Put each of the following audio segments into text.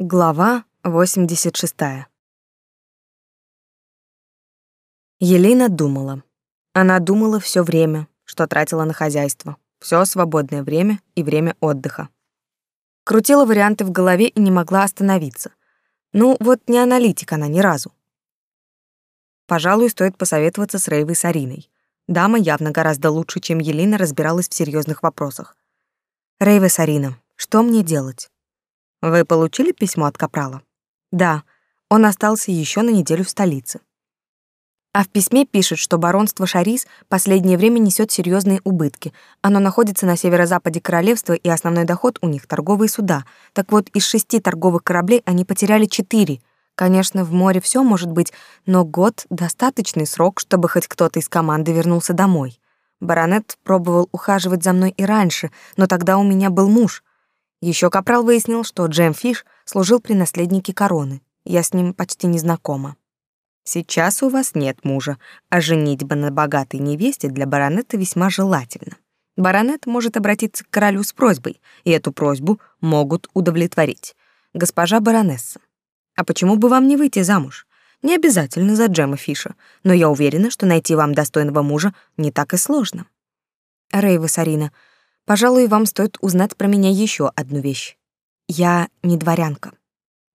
Глава 86. Елена думала. Она думала все время, что тратила на хозяйство, все свободное время и время отдыха. Крутила варианты в голове и не могла остановиться. Ну, вот не аналитик она ни разу. Пожалуй, стоит посоветоваться с Рейвой Сариной. Дама явно гораздо лучше, чем Елена разбиралась в серьезных вопросах. Рейва Сарина, что мне делать? Вы получили письмо от капрала? Да, он остался еще на неделю в столице. А в письме пишет, что баронство Шарис последнее время несет серьезные убытки. Оно находится на северо-западе королевства, и основной доход у них торговые суда. Так вот, из шести торговых кораблей они потеряли четыре. Конечно, в море все может быть, но год — достаточный срок, чтобы хоть кто-то из команды вернулся домой. Баронет пробовал ухаживать за мной и раньше, но тогда у меня был муж. Еще Капрал выяснил, что Джем Фиш служил при наследнике короны. Я с ним почти не знакома. Сейчас у вас нет мужа, а женитьба на богатой невесте для баронета весьма желательна. Баронет может обратиться к королю с просьбой, и эту просьбу могут удовлетворить. Госпожа баронесса, а почему бы вам не выйти замуж? Не обязательно за Джема Фиша, но я уверена, что найти вам достойного мужа не так и сложно. Рейва Сарина, Пожалуй, вам стоит узнать про меня еще одну вещь. Я не дворянка.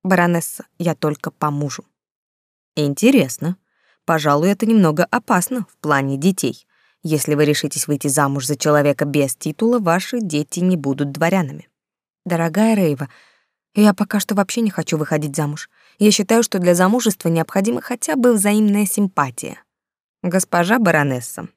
Баронесса, я только по мужу. Интересно. Пожалуй, это немного опасно в плане детей. Если вы решитесь выйти замуж за человека без титула, ваши дети не будут дворянами. Дорогая Рейва, я пока что вообще не хочу выходить замуж. Я считаю, что для замужества необходима хотя бы взаимная симпатия. Госпожа баронесса,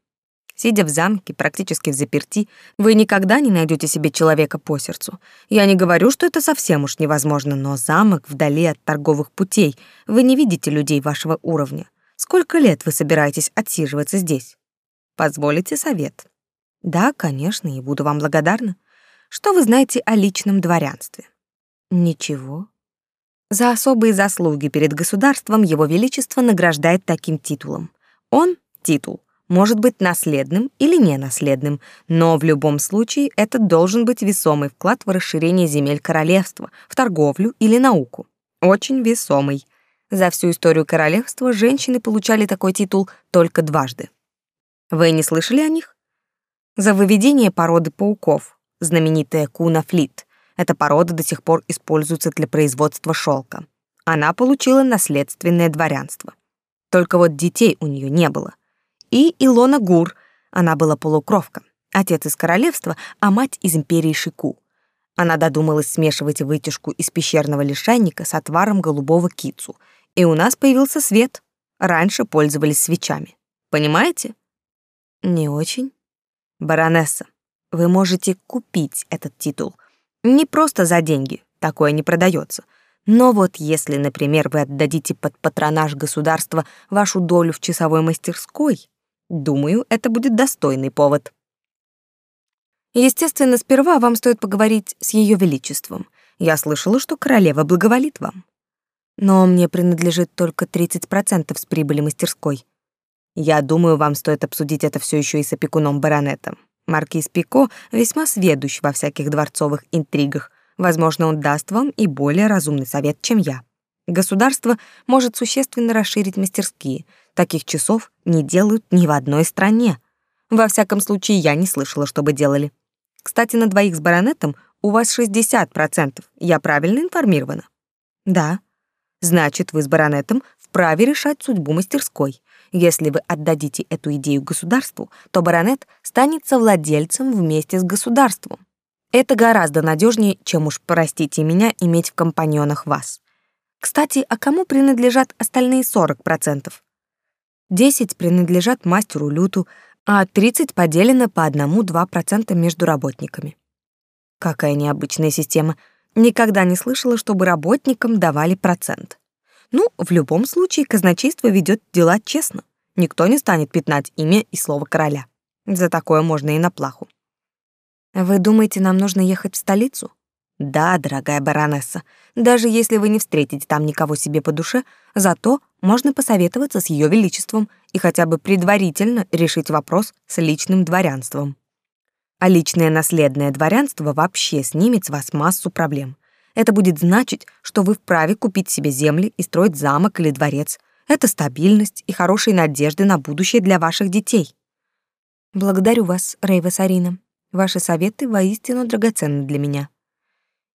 Сидя в замке, практически в заперти, вы никогда не найдете себе человека по сердцу. Я не говорю, что это совсем уж невозможно, но замок вдали от торговых путей. Вы не видите людей вашего уровня. Сколько лет вы собираетесь отсиживаться здесь? Позволите совет? Да, конечно, и буду вам благодарна. Что вы знаете о личном дворянстве? Ничего. За особые заслуги перед государством его величество награждает таким титулом. Он — титул может быть наследным или ненаследным, но в любом случае это должен быть весомый вклад в расширение земель королевства, в торговлю или науку. Очень весомый. За всю историю королевства женщины получали такой титул только дважды. Вы не слышали о них? За выведение породы пауков, знаменитая Куна Флит. Эта порода до сих пор используется для производства шелка. Она получила наследственное дворянство. Только вот детей у нее не было — и Илона Гур. Она была полукровка. Отец из королевства, а мать из империи Шику. Она додумалась смешивать вытяжку из пещерного лишайника с отваром голубого кицу. И у нас появился свет. Раньше пользовались свечами. Понимаете? Не очень. Баронесса, вы можете купить этот титул. Не просто за деньги, такое не продается. Но вот если, например, вы отдадите под патронаж государства вашу долю в часовой мастерской, Думаю, это будет достойный повод. Естественно, сперва вам стоит поговорить с Ее Величеством. Я слышала, что королева благоволит вам. Но мне принадлежит только 30% с прибыли мастерской. Я думаю, вам стоит обсудить это все еще и с опекуном баронетом. Маркиз Пико весьма сведущ во всяких дворцовых интригах. Возможно, он даст вам и более разумный совет, чем я. Государство может существенно расширить мастерские. Таких часов не делают ни в одной стране. Во всяком случае, я не слышала, чтобы делали. Кстати, на двоих с баронетом у вас 60%. Я правильно информирована? Да. Значит, вы с баронетом вправе решать судьбу мастерской. Если вы отдадите эту идею государству, то баронет станет совладельцем вместе с государством. Это гораздо надежнее, чем уж, простите меня, иметь в компаньонах вас. Кстати, а кому принадлежат остальные 40%? 10 принадлежат мастеру Люту, а 30 поделено по одному-два процента между работниками. Какая необычная система. Никогда не слышала, чтобы работникам давали процент. Ну, в любом случае, казначейство ведет дела честно. Никто не станет пятнать имя и слово короля. За такое можно и на плаху. Вы думаете, нам нужно ехать в столицу? Да, дорогая баронесса, даже если вы не встретите там никого себе по душе, зато можно посоветоваться с ее величеством и хотя бы предварительно решить вопрос с личным дворянством. А личное наследное дворянство вообще снимет с вас массу проблем. Это будет значить, что вы вправе купить себе земли и строить замок или дворец. Это стабильность и хорошие надежды на будущее для ваших детей. Благодарю вас, Рейва Сарина. Ваши советы воистину драгоценны для меня.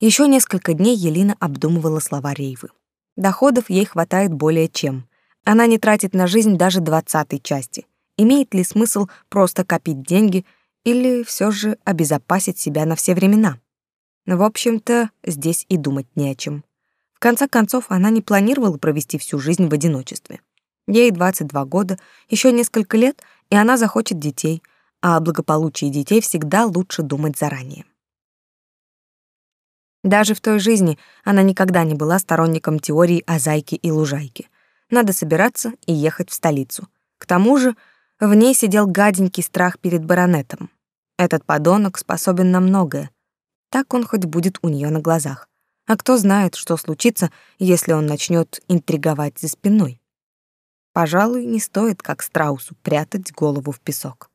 Еще несколько дней Елена обдумывала слова Рейвы. Доходов ей хватает более чем. Она не тратит на жизнь даже двадцатой части. Имеет ли смысл просто копить деньги или все же обезопасить себя на все времена? В общем-то, здесь и думать не о чем. В конце концов, она не планировала провести всю жизнь в одиночестве. Ей 22 года, еще несколько лет, и она захочет детей, а о благополучии детей всегда лучше думать заранее. Даже в той жизни она никогда не была сторонником теории о зайке и лужайке. Надо собираться и ехать в столицу. К тому же в ней сидел гаденький страх перед баронетом. Этот подонок способен на многое. Так он хоть будет у нее на глазах. А кто знает, что случится, если он начнет интриговать за спиной. Пожалуй, не стоит, как страусу, прятать голову в песок.